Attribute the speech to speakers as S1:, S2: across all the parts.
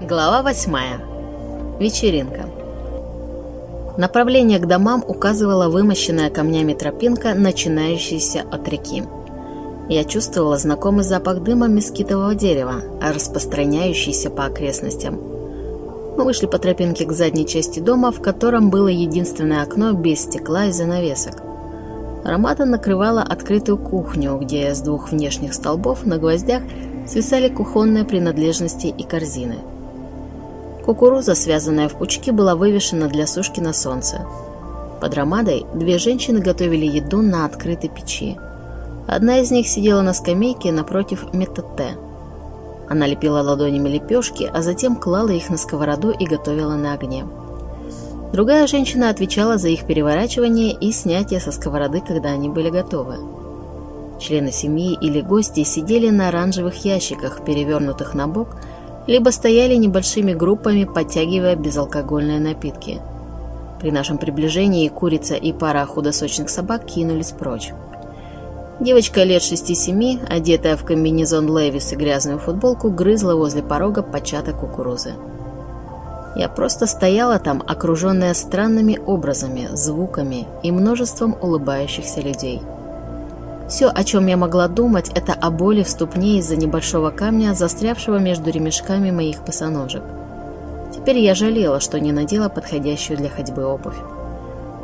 S1: Глава восьмая. Вечеринка. Направление к домам указывала вымощенная камнями тропинка, начинающаяся от реки. Я чувствовала знакомый запах дыма мескитового дерева, распространяющийся по окрестностям. Мы вышли по тропинке к задней части дома, в котором было единственное окно без стекла и занавесок. Ромада накрывала открытую кухню, где с двух внешних столбов на гвоздях свисали кухонные принадлежности и корзины – Кукуруза, связанная в пучки, была вывешена для сушки на солнце. Под ромадой две женщины готовили еду на открытой печи. Одна из них сидела на скамейке напротив метате. Она лепила ладонями лепешки, а затем клала их на сковороду и готовила на огне. Другая женщина отвечала за их переворачивание и снятие со сковороды, когда они были готовы. Члены семьи или гости сидели на оранжевых ящиках, перевернутых на бок, либо стояли небольшими группами, подтягивая безалкогольные напитки. При нашем приближении курица и пара худосочных собак кинулись прочь. Девочка лет 6-7, одетая в комбинезон Левис и грязную футболку, грызла возле порога початок кукурузы. Я просто стояла там, окруженная странными образами, звуками и множеством улыбающихся людей – все, о чем я могла думать, это о боли в ступне из-за небольшого камня, застрявшего между ремешками моих босоножек. Теперь я жалела, что не надела подходящую для ходьбы обувь.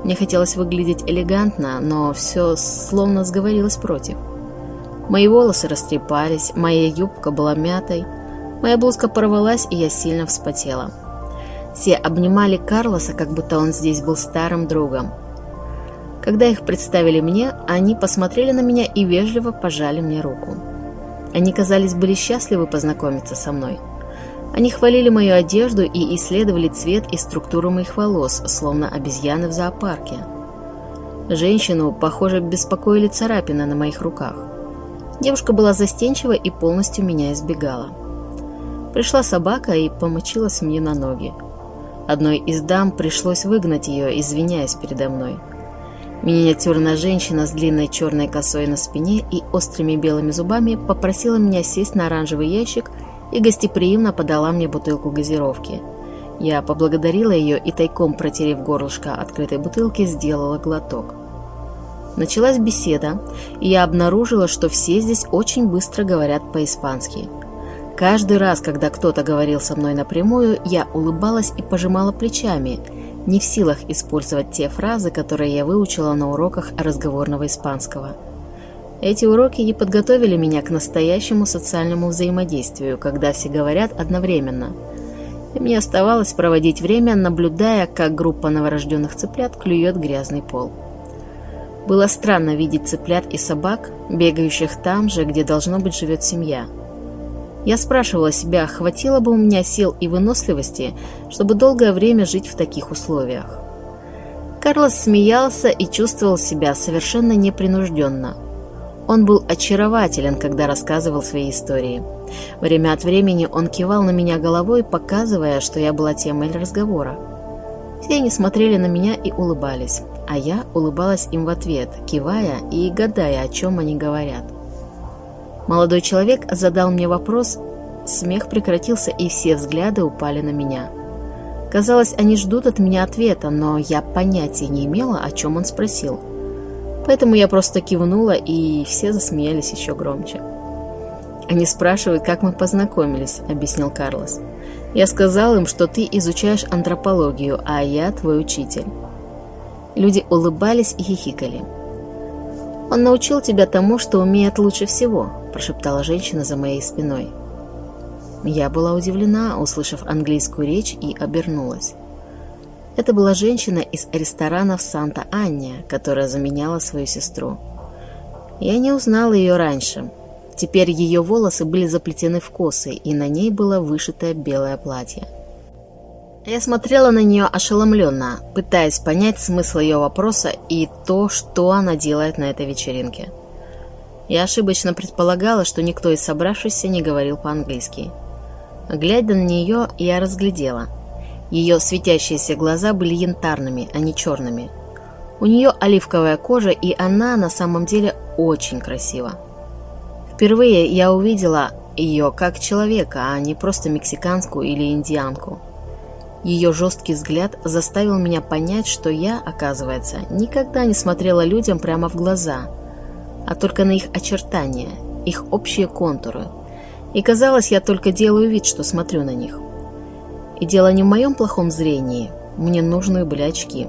S1: Мне хотелось выглядеть элегантно, но все словно сговорилось против. Мои волосы растрепались, моя юбка была мятой, моя блузка порвалась, и я сильно вспотела. Все обнимали Карлоса, как будто он здесь был старым другом, когда их представили мне, они посмотрели на меня и вежливо пожали мне руку. Они, казались, были счастливы познакомиться со мной. Они хвалили мою одежду и исследовали цвет и структуру моих волос, словно обезьяны в зоопарке. Женщину, похоже, беспокоили царапины на моих руках. Девушка была застенчива и полностью меня избегала. Пришла собака и помочилась мне на ноги. Одной из дам пришлось выгнать ее, извиняясь передо мной. Миниатюрная женщина с длинной черной косой на спине и острыми белыми зубами попросила меня сесть на оранжевый ящик и гостеприимно подала мне бутылку газировки. Я поблагодарила ее и тайком, протерев горлышко открытой бутылки, сделала глоток. Началась беседа, и я обнаружила, что все здесь очень быстро говорят по-испански. Каждый раз, когда кто-то говорил со мной напрямую, я улыбалась и пожимала плечами – не в силах использовать те фразы, которые я выучила на уроках разговорного испанского. Эти уроки не подготовили меня к настоящему социальному взаимодействию, когда все говорят одновременно. И мне оставалось проводить время, наблюдая, как группа новорожденных цыплят клюет грязный пол. Было странно видеть цыплят и собак, бегающих там же, где должно быть живет семья – я спрашивала себя, хватило бы у меня сил и выносливости, чтобы долгое время жить в таких условиях. Карлос смеялся и чувствовал себя совершенно непринужденно. Он был очарователен, когда рассказывал свои истории. Время от времени он кивал на меня головой, показывая, что я была темой разговора. Все они смотрели на меня и улыбались, а я улыбалась им в ответ, кивая и гадая, о чем они говорят. Молодой человек задал мне вопрос, смех прекратился, и все взгляды упали на меня. Казалось, они ждут от меня ответа, но я понятия не имела, о чем он спросил. Поэтому я просто кивнула, и все засмеялись еще громче. «Они спрашивают, как мы познакомились», — объяснил Карлос. «Я сказал им, что ты изучаешь антропологию, а я твой учитель». Люди улыбались и хихикали. «Он научил тебя тому, что умеет лучше всего», – прошептала женщина за моей спиной. Я была удивлена, услышав английскую речь, и обернулась. Это была женщина из ресторана в Санта-Анне, которая заменяла свою сестру. Я не узнала ее раньше. Теперь ее волосы были заплетены в косы, и на ней было вышитое белое платье. Я смотрела на нее ошеломленно, пытаясь понять смысл ее вопроса и то, что она делает на этой вечеринке. Я ошибочно предполагала, что никто из собравшихся не говорил по-английски. Глядя на нее, я разглядела. Ее светящиеся глаза были янтарными, а не черными. У нее оливковая кожа, и она на самом деле очень красива. Впервые я увидела ее как человека, а не просто мексиканку или индианку. Ее жесткий взгляд заставил меня понять, что я, оказывается, никогда не смотрела людям прямо в глаза, а только на их очертания, их общие контуры. И казалось, я только делаю вид, что смотрю на них. И дело не в моем плохом зрении, мне нужны были очки.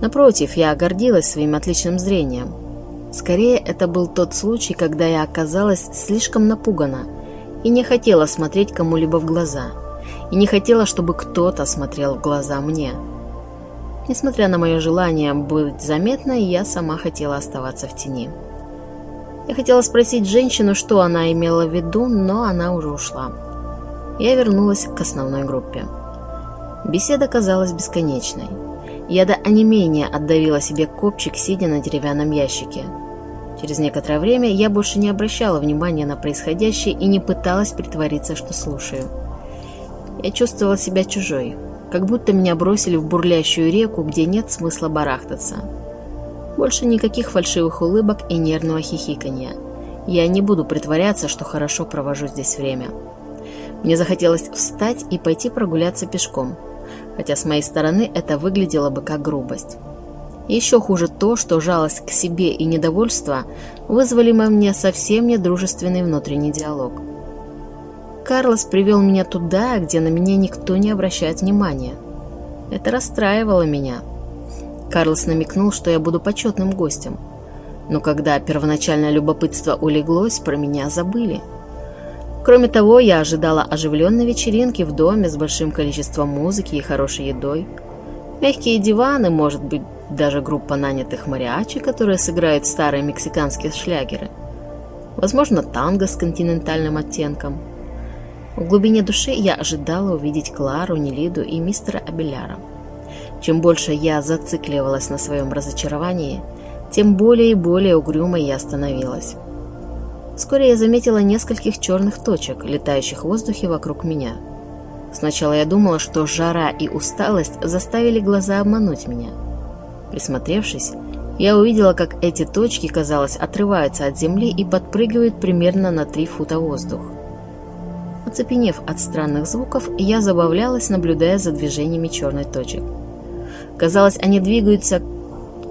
S1: Напротив, я гордилась своим отличным зрением. Скорее, это был тот случай, когда я оказалась слишком напугана и не хотела смотреть кому-либо в глаза, и не хотела, чтобы кто-то смотрел в глаза мне. Несмотря на мое желание быть заметной, я сама хотела оставаться в тени. Я хотела спросить женщину, что она имела в виду, но она уже ушла. Я вернулась к основной группе. Беседа казалась бесконечной. Я до онемения отдавила себе копчик, сидя на деревянном ящике. Через некоторое время я больше не обращала внимания на происходящее и не пыталась притвориться, что слушаю. Я чувствовала себя чужой, как будто меня бросили в бурлящую реку, где нет смысла барахтаться. Больше никаких фальшивых улыбок и нервного хихиканья. Я не буду притворяться, что хорошо провожу здесь время. Мне захотелось встать и пойти прогуляться пешком – хотя с моей стороны это выглядело бы как грубость. Еще хуже то, что жалость к себе и недовольство вызвали во мне совсем недружественный внутренний диалог. Карлос привел меня туда, где на меня никто не обращает внимания. Это расстраивало меня. Карлос намекнул, что я буду почетным гостем. Но когда первоначальное любопытство улеглось, про меня забыли – Кроме того, я ожидала оживленной вечеринки в доме с большим количеством музыки и хорошей едой. Мягкие диваны, может быть, даже группа нанятых мариачи, которые сыграют старые мексиканские шлягеры. Возможно, танго с континентальным оттенком. В глубине души я ожидала увидеть Клару, Нелиду и мистера Абеляра. Чем больше я зацикливалась на своем разочаровании, тем более и более угрюмой я становилась. Вскоре я заметила нескольких черных точек, летающих в воздухе вокруг меня. Сначала я думала, что жара и усталость заставили глаза обмануть меня. Присмотревшись, я увидела, как эти точки, казалось, отрываются от земли и подпрыгивают примерно на 3 фута воздух. Оцепенев от странных звуков, я забавлялась, наблюдая за движениями черных точек. Казалось, они двигаются,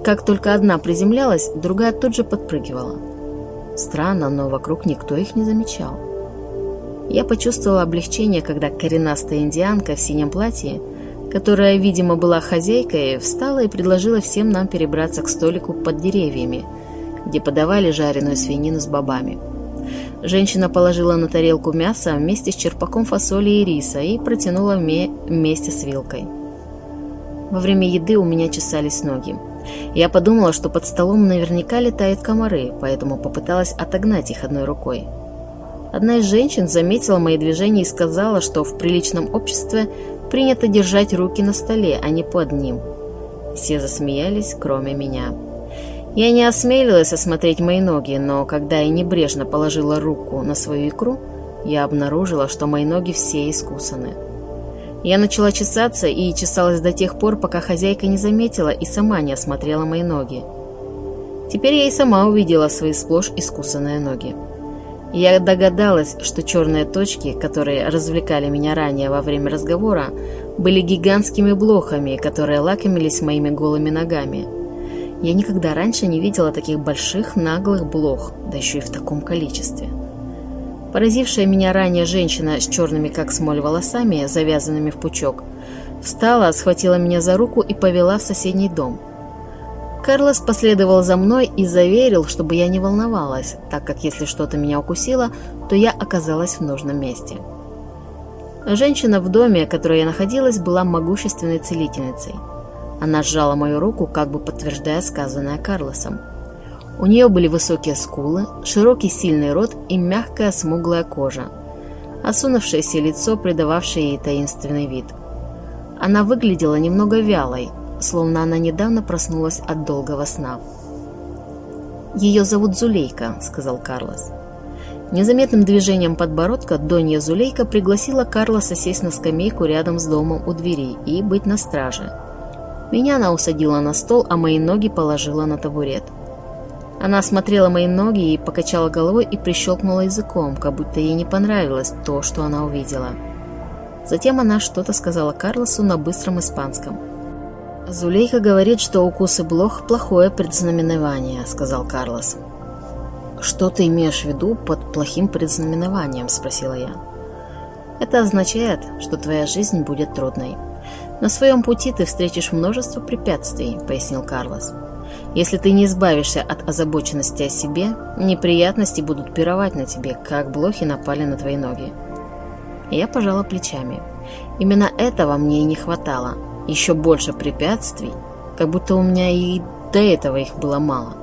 S1: как только одна приземлялась, другая тут же подпрыгивала. Странно, но вокруг никто их не замечал. Я почувствовала облегчение, когда коренастая индианка в синем платье, которая, видимо, была хозяйкой, встала и предложила всем нам перебраться к столику под деревьями, где подавали жареную свинину с бобами. Женщина положила на тарелку мясо вместе с черпаком фасоли и риса и протянула мне вместе с вилкой. Во время еды у меня чесались ноги. Я подумала, что под столом наверняка летают комары, поэтому попыталась отогнать их одной рукой. Одна из женщин заметила мои движения и сказала, что в приличном обществе принято держать руки на столе, а не под ним. Все засмеялись, кроме меня. Я не осмелилась осмотреть мои ноги, но когда я небрежно положила руку на свою икру, я обнаружила, что мои ноги все искусаны. Я начала чесаться и чесалась до тех пор, пока хозяйка не заметила и сама не осмотрела мои ноги. Теперь я и сама увидела свои сплошь искусанные ноги. Я догадалась, что черные точки, которые развлекали меня ранее во время разговора, были гигантскими блохами, которые лакомились моими голыми ногами. Я никогда раньше не видела таких больших наглых блох, да еще и в таком количестве. Поразившая меня ранее женщина с черными как смоль волосами, завязанными в пучок, встала, схватила меня за руку и повела в соседний дом. Карлос последовал за мной и заверил, чтобы я не волновалась, так как если что-то меня укусило, то я оказалась в нужном месте. Женщина в доме, в которой я находилась, была могущественной целительницей. Она сжала мою руку, как бы подтверждая сказанное Карлосом. У нее были высокие скулы, широкий сильный рот и мягкая смуглая кожа, осунувшееся лицо, придававшее ей таинственный вид. Она выглядела немного вялой, словно она недавно проснулась от долгого сна. «Ее зовут Зулейка», — сказал Карлос. Незаметным движением подбородка Донья Зулейка пригласила Карлоса сесть на скамейку рядом с домом у двери и быть на страже. Меня она усадила на стол, а мои ноги положила на табурет. Она осмотрела мои ноги и покачала головой и прищелкнула языком, как будто ей не понравилось то, что она увидела. Затем она что-то сказала Карлосу на быстром испанском. «Зулейка говорит, что укусы блох – плохое предзнаменование», – сказал Карлос. «Что ты имеешь в виду под плохим предзнаменованием?» – спросила я. «Это означает, что твоя жизнь будет трудной. На своем пути ты встретишь множество препятствий», – пояснил Карлос. «Если ты не избавишься от озабоченности о себе, неприятности будут пировать на тебе, как блохи напали на твои ноги». Я пожала плечами. Именно этого мне и не хватало. Еще больше препятствий, как будто у меня и до этого их было мало.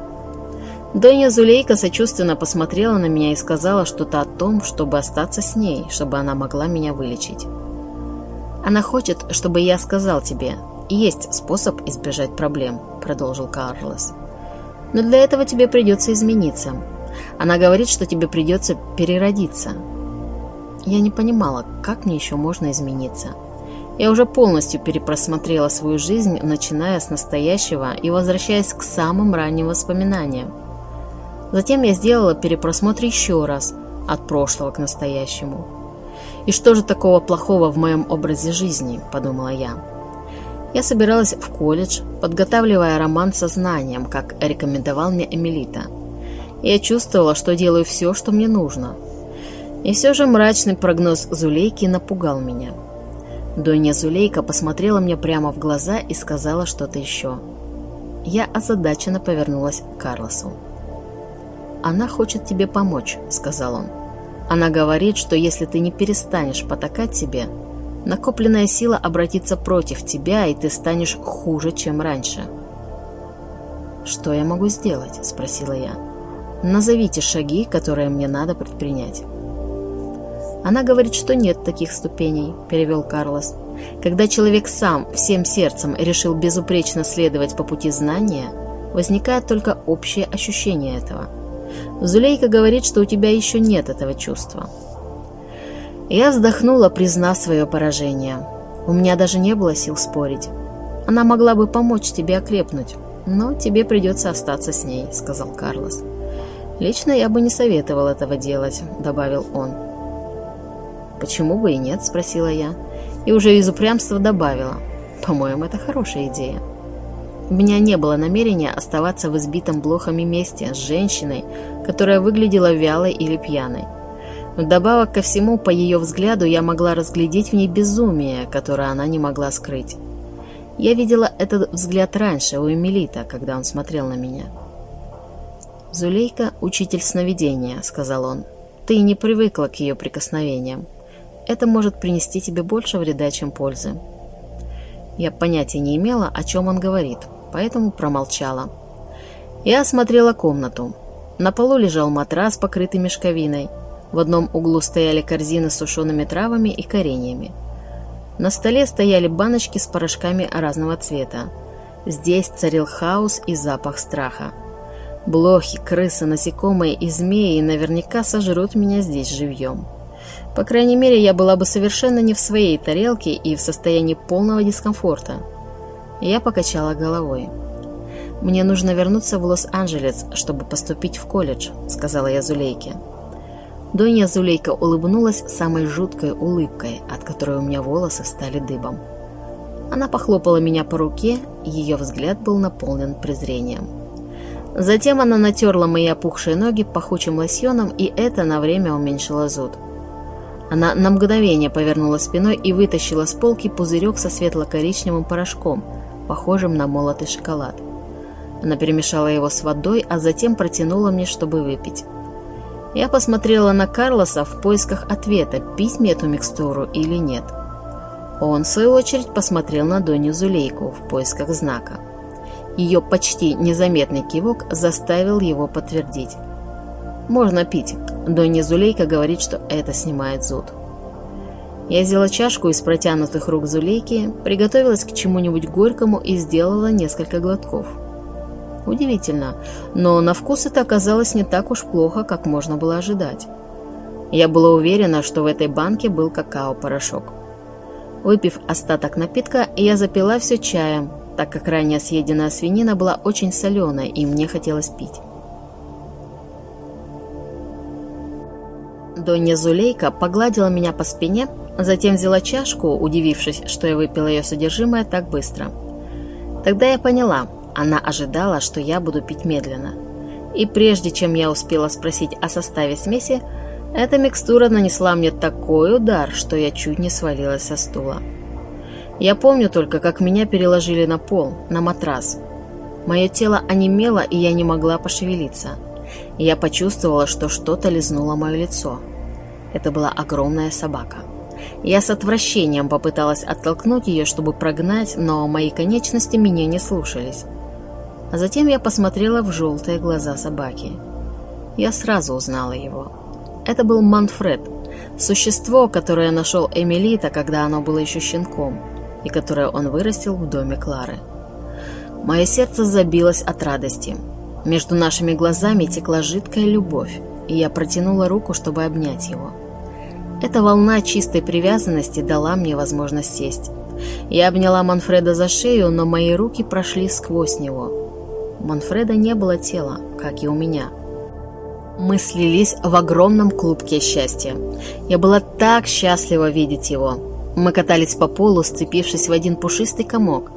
S1: Донья Зулейка сочувственно посмотрела на меня и сказала что-то о том, чтобы остаться с ней, чтобы она могла меня вылечить. «Она хочет, чтобы я сказал тебе, есть способ избежать проблем», — продолжил Карлос. «Но для этого тебе придется измениться. Она говорит, что тебе придется переродиться, я не понимала, как мне еще можно измениться. Я уже полностью перепросмотрела свою жизнь, начиная с настоящего и возвращаясь к самым ранним воспоминаниям. Затем я сделала перепросмотр еще раз, от прошлого к настоящему. «И что же такого плохого в моем образе жизни?» – подумала я. Я собиралась в колледж, подготавливая роман со знанием, как рекомендовал мне Эмилита. Я чувствовала, что делаю все, что мне нужно – и все же мрачный прогноз Зулейки напугал меня. Донья Зулейка посмотрела мне прямо в глаза и сказала что-то еще. Я озадаченно повернулась к Карлосу. «Она хочет тебе помочь», — сказал он. «Она говорит, что если ты не перестанешь потакать себе, накопленная сила обратится против тебя, и ты станешь хуже, чем раньше». «Что я могу сделать?» — спросила я. «Назовите шаги, которые мне надо предпринять». «Она говорит, что нет таких ступеней», – перевел Карлос. «Когда человек сам всем сердцем решил безупречно следовать по пути знания, возникает только общее ощущение этого. Зулейка говорит, что у тебя еще нет этого чувства». Я вздохнула, признав свое поражение. У меня даже не было сил спорить. Она могла бы помочь тебе окрепнуть, но тебе придется остаться с ней», — сказал Карлос. «Лично я бы не советовал этого делать», — добавил он. «Почему бы и нет?» – спросила я. И уже из упрямства добавила. «По-моему, это хорошая идея». У меня не было намерения оставаться в избитом блохами месте с женщиной, которая выглядела вялой или пьяной. Вдобавок ко всему, по ее взгляду, я могла разглядеть в ней безумие, которое она не могла скрыть. Я видела этот взгляд раньше у Эмилита, когда он смотрел на меня. «Зулейка – учитель сновидения», – сказал он. «Ты не привыкла к ее прикосновениям это может принести тебе больше вреда, чем пользы. Я понятия не имела, о чем он говорит, поэтому промолчала. Я осмотрела комнату. На полу лежал матрас, покрытый мешковиной. В одном углу стояли корзины с сушеными травами и кореньями. На столе стояли баночки с порошками разного цвета. Здесь царил хаос и запах страха. Блохи, крысы, насекомые и змеи наверняка сожрут меня здесь живьем. По крайней мере, я была бы совершенно не в своей тарелке и в состоянии полного дискомфорта. Я покачала головой. «Мне нужно вернуться в Лос-Анджелес, чтобы поступить в колледж», — сказала я Зулейке. Донья Зулейка улыбнулась самой жуткой улыбкой, от которой у меня волосы стали дыбом. Она похлопала меня по руке, ее взгляд был наполнен презрением. Затем она натерла мои опухшие ноги пахучим лосьоном, и это на время уменьшило зуд. Она на мгновение повернула спиной и вытащила с полки пузырек со светло-коричневым порошком, похожим на молотый шоколад. Она перемешала его с водой, а затем протянула мне, чтобы выпить. Я посмотрела на Карлоса в поисках ответа, пить мне эту микстуру или нет. Он, в свою очередь, посмотрел на Доню Зулейку в поисках знака. Ее почти незаметный кивок заставил его подтвердить. «Можно пить. Донья Зулейка говорит, что это снимает зуд». Я взяла чашку из протянутых рук Зулейки, приготовилась к чему-нибудь горькому и сделала несколько глотков. Удивительно, но на вкус это оказалось не так уж плохо, как можно было ожидать. Я была уверена, что в этой банке был какао-порошок. Выпив остаток напитка, я запила все чаем, так как ранее съеденная свинина была очень соленая, и мне хотелось пить. Донья Зулейка погладила меня по спине, затем взяла чашку, удивившись, что я выпила ее содержимое так быстро. Тогда я поняла, она ожидала, что я буду пить медленно. И прежде чем я успела спросить о составе смеси, эта микстура нанесла мне такой удар, что я чуть не свалилась со стула. Я помню только, как меня переложили на пол, на матрас. Мое тело онемело, и я не могла пошевелиться. Я почувствовала, что что-то лизнуло мое лицо. Это была огромная собака. Я с отвращением попыталась оттолкнуть ее, чтобы прогнать, но мои конечности меня не слушались. А затем я посмотрела в желтые глаза собаки. Я сразу узнала его. Это был Манфред, существо, которое нашел Эмилита, когда оно было еще щенком, и которое он вырастил в доме Клары. Мое сердце забилось от радости. Между нашими глазами текла жидкая любовь, и я протянула руку, чтобы обнять его. Эта волна чистой привязанности дала мне возможность сесть. Я обняла Манфреда за шею, но мои руки прошли сквозь него. Манфреда не было тела, как и у меня. Мы слились в огромном клубке счастья. Я была так счастлива видеть его. Мы катались по полу, сцепившись в один пушистый комок.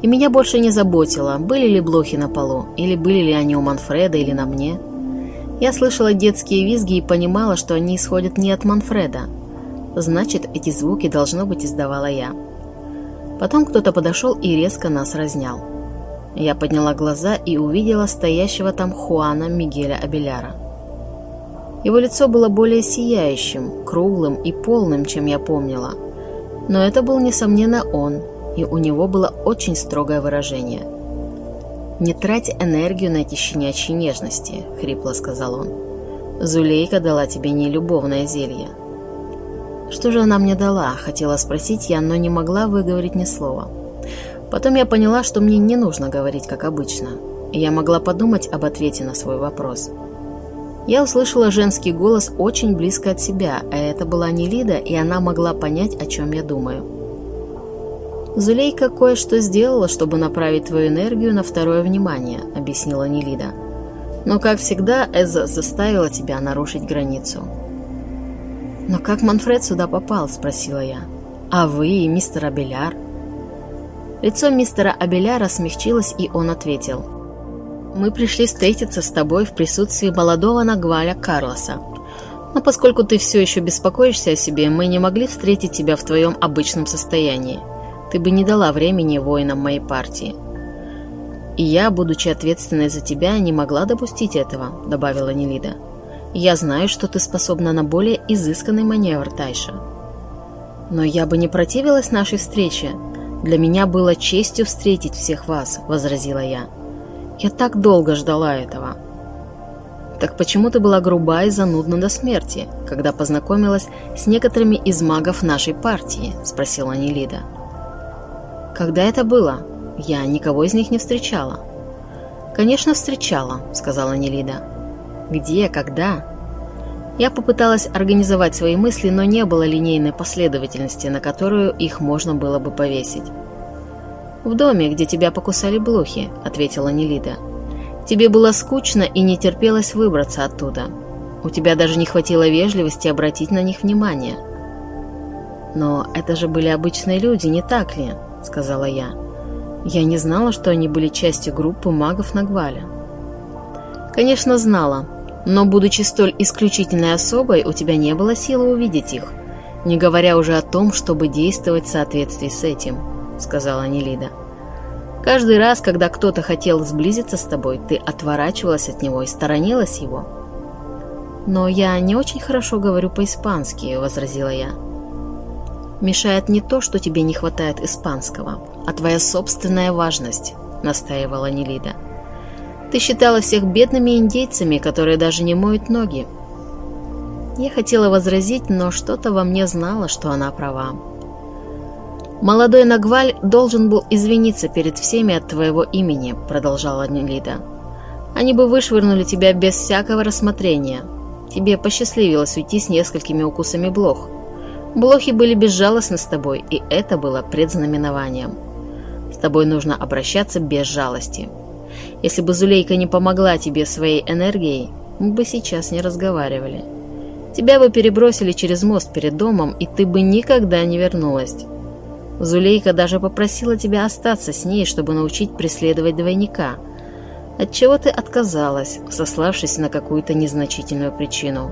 S1: И меня больше не заботило, были ли блохи на полу, или были ли они у Манфреда или на мне. Я слышала детские визги и понимала, что они исходят не от Манфреда. Значит, эти звуки, должно быть, издавала я. Потом кто-то подошел и резко нас разнял. Я подняла глаза и увидела стоящего там Хуана Мигеля Абеляра. Его лицо было более сияющим, круглым и полным, чем я помнила. Но это был, несомненно, он, и у него было очень строгое выражение – «Не трать энергию на эти щенячьи нежности», — хрипло сказал он. «Зулейка дала тебе не любовное зелье». «Что же она мне дала?» — хотела спросить я, но не могла выговорить ни слова. Потом я поняла, что мне не нужно говорить, как обычно. Я могла подумать об ответе на свой вопрос. Я услышала женский голос очень близко от себя, а это была не Лида, и она могла понять, о чем я думаю. «Зулейка кое-что сделала, чтобы направить твою энергию на второе внимание», — объяснила Нелида. «Но, как всегда, Эза заставила тебя нарушить границу». «Но как Манфред сюда попал?» — спросила я. «А вы и мистер Абеляр?» Лицо мистера Абеляра смягчилось, и он ответил. «Мы пришли встретиться с тобой в присутствии молодого Нагваля Карлоса. Но поскольку ты все еще беспокоишься о себе, мы не могли встретить тебя в твоем обычном состоянии. Ты бы не дала времени воинам моей партии. И я, будучи ответственной за тебя, не могла допустить этого, добавила Нелида. Я знаю, что ты способна на более изысканный маневр, Тайша. Но я бы не противилась нашей встрече. Для меня было честью встретить всех вас, возразила я. Я так долго ждала этого. Так почему ты была груба и занудна до смерти, когда познакомилась с некоторыми из магов нашей партии? спросила Нелида. Когда это было? Я никого из них не встречала. Конечно, встречала, сказала Нелида. Где, когда? Я попыталась организовать свои мысли, но не было линейной последовательности, на которую их можно было бы повесить. «В доме, где тебя покусали блохи», — ответила Нелида. «Тебе было скучно и не терпелось выбраться оттуда. У тебя даже не хватило вежливости обратить на них внимание». «Но это же были обычные люди, не так ли?» Сказала я. Я не знала, что они были частью группы магов Нагваля. Конечно, знала, но, будучи столь исключительной особой, у тебя не было силы увидеть их, не говоря уже о том, чтобы действовать в соответствии с этим, сказала Нелида. Каждый раз, когда кто-то хотел сблизиться с тобой, ты отворачивалась от него и сторонилась его. «Но я не очень хорошо говорю по-испански», — возразила я. Мешает не то, что тебе не хватает испанского, а твоя собственная важность, настаивала Нелида. Ты считала всех бедными индейцами, которые даже не моют ноги. Я хотела возразить, но что-то во мне знало, что она права. «Молодой Нагваль должен был извиниться перед всеми от твоего имени», — продолжала Нелида. «Они бы вышвырнули тебя без всякого рассмотрения. Тебе посчастливилось уйти с несколькими укусами блох. Блохи были безжалостны с тобой, и это было предзнаменованием. С тобой нужно обращаться без жалости. Если бы Зулейка не помогла тебе своей энергией, мы бы сейчас не разговаривали. Тебя бы перебросили через мост перед домом, и ты бы никогда не вернулась. Зулейка даже попросила тебя остаться с ней, чтобы научить преследовать двойника. Отчего ты отказалась, сославшись на какую-то незначительную причину.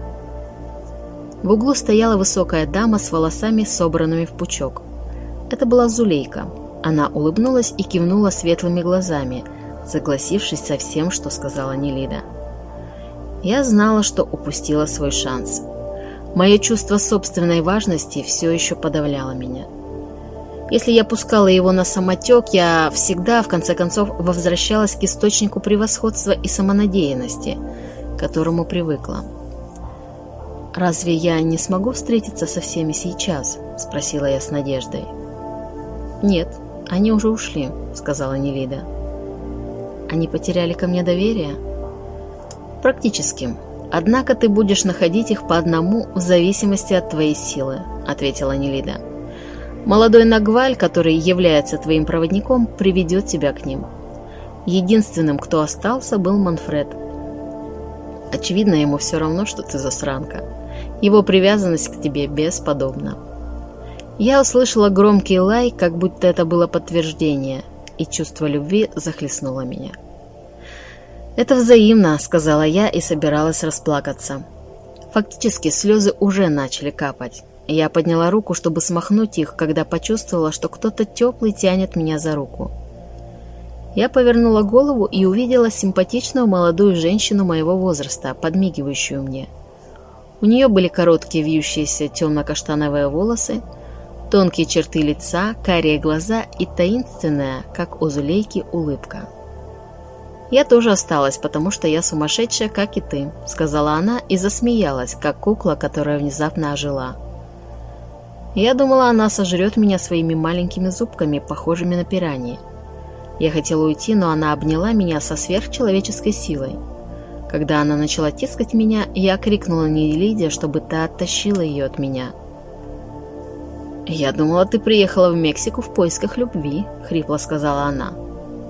S1: В углу стояла высокая дама с волосами, собранными в пучок. Это была Зулейка. Она улыбнулась и кивнула светлыми глазами, согласившись со всем, что сказала Нелида. Я знала, что упустила свой шанс. Мое чувство собственной важности все еще подавляло меня. Если я пускала его на самотек, я всегда, в конце концов, возвращалась к источнику превосходства и самонадеянности, к которому привыкла. «Разве я не смогу встретиться со всеми сейчас?» – спросила я с надеждой. «Нет, они уже ушли», – сказала Нелида. «Они потеряли ко мне доверие?» «Практически. Однако ты будешь находить их по одному в зависимости от твоей силы», – ответила Нелида. «Молодой Нагваль, который является твоим проводником, приведет тебя к ним. Единственным, кто остался, был Манфред. Очевидно, ему все равно, что ты засранка. Его привязанность к тебе бесподобна. Я услышала громкий лай, как будто это было подтверждение, и чувство любви захлестнуло меня. «Это взаимно», — сказала я и собиралась расплакаться. Фактически слезы уже начали капать. Я подняла руку, чтобы смахнуть их, когда почувствовала, что кто-то теплый тянет меня за руку. Я повернула голову и увидела симпатичную молодую женщину моего возраста, подмигивающую мне — у нее были короткие вьющиеся темно-каштановые волосы, тонкие черты лица, карие глаза и таинственная, как у Зулейки, улыбка. «Я тоже осталась, потому что я сумасшедшая, как и ты», — сказала она и засмеялась, как кукла, которая внезапно ожила. Я думала, она сожрет меня своими маленькими зубками, похожими на пираньи. Я хотела уйти, но она обняла меня со сверхчеловеческой силой — когда она начала тискать меня, я крикнула Нелиде, чтобы та оттащила ее от меня. «Я думала, ты приехала в Мексику в поисках любви», — хрипло сказала она.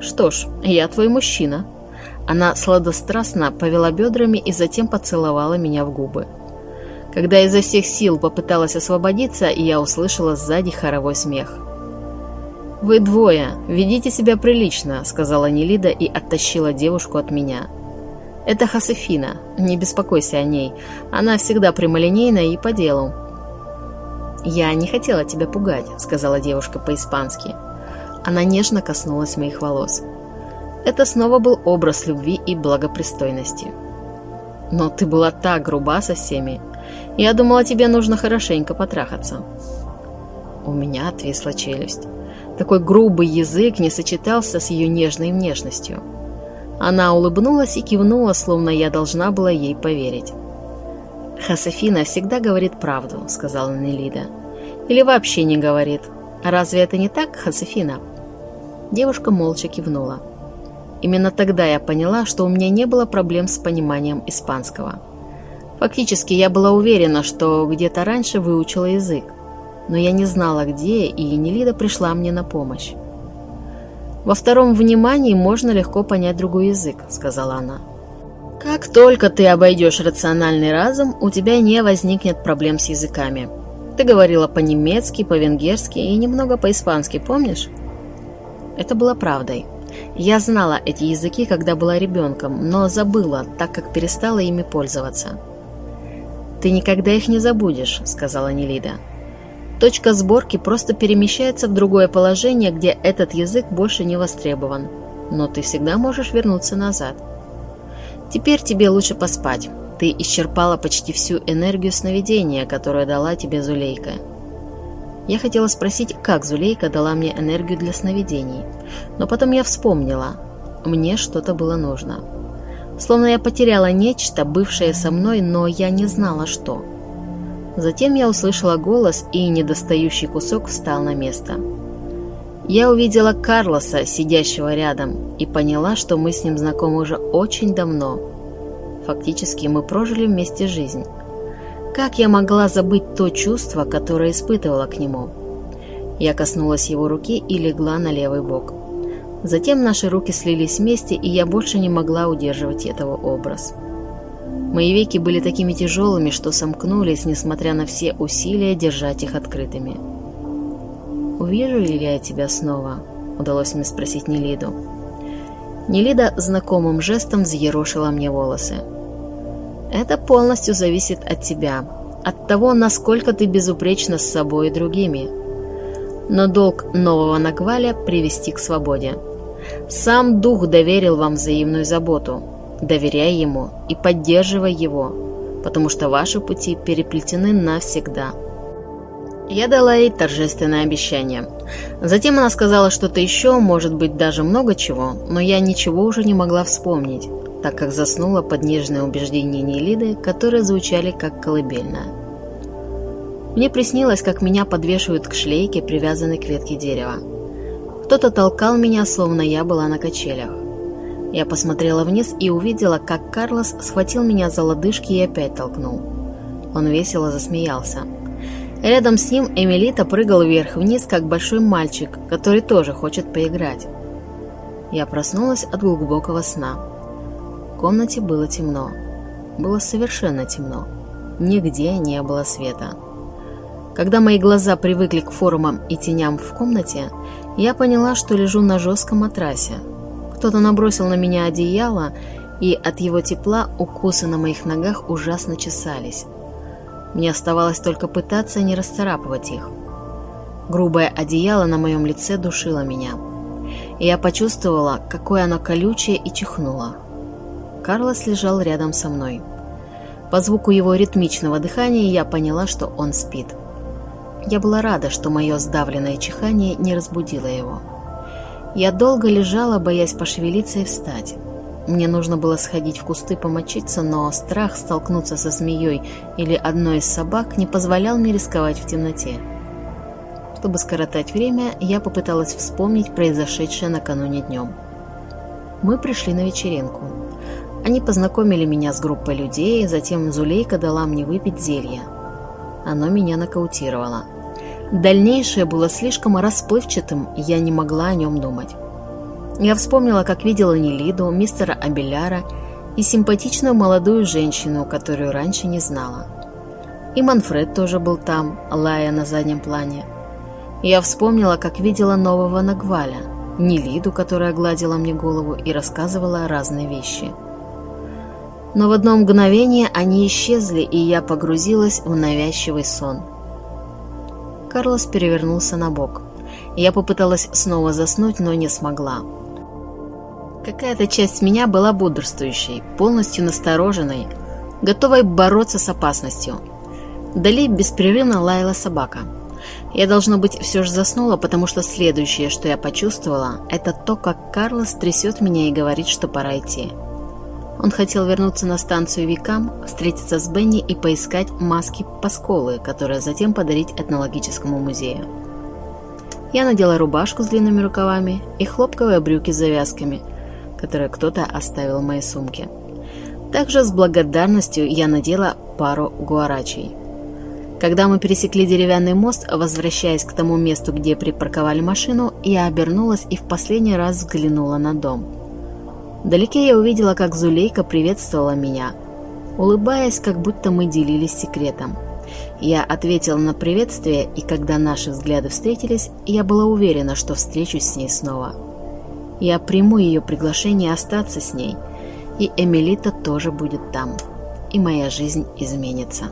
S1: «Что ж, я твой мужчина». Она сладострастно повела бедрами и затем поцеловала меня в губы. Когда изо всех сил попыталась освободиться, я услышала сзади хоровой смех. «Вы двое, ведите себя прилично», — сказала Нелида и оттащила девушку от меня. Это Хасефина, не беспокойся о ней. Она всегда прямолинейна и по делу. «Я не хотела тебя пугать», — сказала девушка по-испански. Она нежно коснулась моих волос. Это снова был образ любви и благопристойности. «Но ты была так груба со всеми. Я думала, тебе нужно хорошенько потрахаться». У меня отвисла челюсть. Такой грубый язык не сочетался с ее нежной внешностью. Она улыбнулась и кивнула, словно я должна была ей поверить. «Хасафина всегда говорит правду», — сказала Нелида. «Или вообще не говорит. Разве это не так, Хасафина?» Девушка молча кивнула. Именно тогда я поняла, что у меня не было проблем с пониманием испанского. Фактически я была уверена, что где-то раньше выучила язык, но я не знала где, и Нелида пришла мне на помощь. «Во втором внимании можно легко понять другой язык», — сказала она. «Как только ты обойдешь рациональный разум, у тебя не возникнет проблем с языками. Ты говорила по-немецки, по-венгерски и немного по-испански, помнишь?» Это было правдой. Я знала эти языки, когда была ребенком, но забыла, так как перестала ими пользоваться. «Ты никогда их не забудешь», — сказала Нелида. Точка сборки просто перемещается в другое положение, где этот язык больше не востребован. Но ты всегда можешь вернуться назад. Теперь тебе лучше поспать. Ты исчерпала почти всю энергию сновидения, которую дала тебе Зулейка. Я хотела спросить, как Зулейка дала мне энергию для сновидений. Но потом я вспомнила. Мне что-то было нужно. Словно я потеряла нечто, бывшее со мной, но я не знала, что. Затем я услышала голос, и недостающий кусок встал на место. Я увидела Карлоса, сидящего рядом, и поняла, что мы с ним знакомы уже очень давно. Фактически мы прожили вместе жизнь. Как я могла забыть то чувство, которое испытывала к нему? Я коснулась его руки и легла на левый бок. Затем наши руки слились вместе, и я больше не могла удерживать этого образ. Мои веки были такими тяжелыми, что сомкнулись, несмотря на все усилия держать их открытыми. «Увижу ли я тебя снова?» — удалось мне спросить Нелиду. Нелида знакомым жестом взъерошила мне волосы. «Это полностью зависит от тебя, от того, насколько ты безупречна с собой и другими. Но долг нового Нагваля — привести к свободе. Сам Дух доверил вам взаимную заботу. Доверяй Ему и поддерживай Его, потому что ваши пути переплетены навсегда». Я дала ей торжественное обещание. Затем она сказала что-то еще, может быть, даже много чего, но я ничего уже не могла вспомнить, так как заснула под нежные убеждения Нелиды, которые звучали как колыбельная. Мне приснилось, как меня подвешивают к шлейке, привязанной к ветке дерева. Кто-то толкал меня, словно я была на качелях. Я посмотрела вниз и увидела, как Карлос схватил меня за лодыжки и опять толкнул. Он весело засмеялся. Рядом с ним Эмилита прыгал вверх-вниз, как большой мальчик, который тоже хочет поиграть. Я проснулась от глубокого сна. В комнате было темно. Было совершенно темно. Нигде не было света. Когда мои глаза привыкли к формам и теням в комнате, я поняла, что лежу на жестком матрасе. Кто-то набросил на меня одеяло, и от его тепла укусы на моих ногах ужасно чесались. Мне оставалось только пытаться не расцарапывать их. Грубое одеяло на моем лице душило меня. И я почувствовала, какое оно колючее, и чихнула. Карлос лежал рядом со мной. По звуку его ритмичного дыхания я поняла, что он спит. Я была рада, что мое сдавленное чихание не разбудило его. Я долго лежала, боясь пошевелиться и встать. Мне нужно было сходить в кусты помочиться, но страх столкнуться со змеей или одной из собак не позволял мне рисковать в темноте. Чтобы скоротать время, я попыталась вспомнить произошедшее накануне днем. Мы пришли на вечеринку. Они познакомили меня с группой людей, затем Зулейка дала мне выпить зелье. Оно меня нокаутировало. Дальнейшее было слишком расплывчатым, и я не могла о нем думать. Я вспомнила, как видела Нелиду, мистера Абеляра и симпатичную молодую женщину, которую раньше не знала. И Манфред тоже был там, лая на заднем плане. Я вспомнила, как видела нового Нагваля, Нелиду, которая гладила мне голову и рассказывала разные вещи. Но в одно мгновение они исчезли, и я погрузилась в навязчивый сон. Карлос перевернулся на бок. Я попыталась снова заснуть, но не смогла. Какая-то часть меня была бодрствующей, полностью настороженной, готовой бороться с опасностью. Вдали беспрерывно лаяла собака. Я, должно быть, все же заснула, потому что следующее, что я почувствовала, это то, как Карлос трясет меня и говорит, что пора идти. Он хотел вернуться на станцию Викам, встретиться с Бенни и поискать маски Пасколы, которые затем подарить этнологическому музею. Я надела рубашку с длинными рукавами и хлопковые брюки с завязками – которое кто-то оставил в моей сумке. Также с благодарностью я надела пару гуарачей. Когда мы пересекли деревянный мост, возвращаясь к тому месту, где припарковали машину, я обернулась и в последний раз взглянула на дом. Вдалеке я увидела, как Зулейка приветствовала меня, улыбаясь, как будто мы делились секретом. Я ответила на приветствие, и когда наши взгляды встретились, я была уверена, что встречусь с ней снова. Я приму ее приглашение остаться с ней, и Эмилита тоже будет там, и моя жизнь изменится.